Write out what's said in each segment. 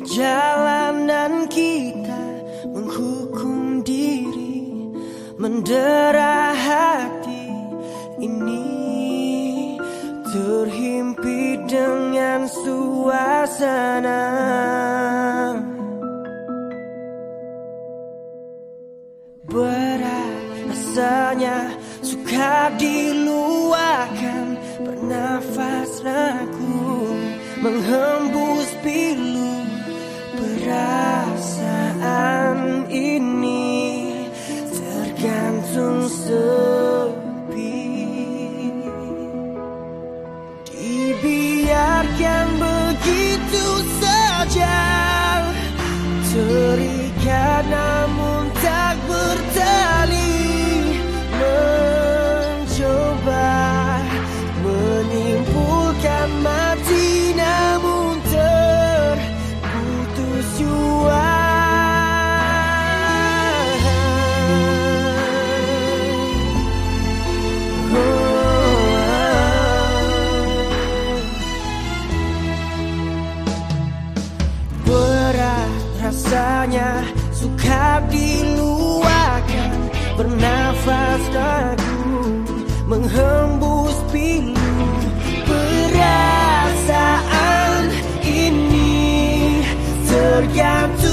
Perjalanan kita menghukum diri Mendera hati. Ini Terhimpit dengan suasana. Berat rasanya suka diluakan Bernafas ragu menghembus begitu saja terikat namun rasanya suka diluakan Bernafas dagu menghembus pilu. Perasaan ini tergantung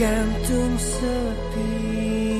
Gantung sepi.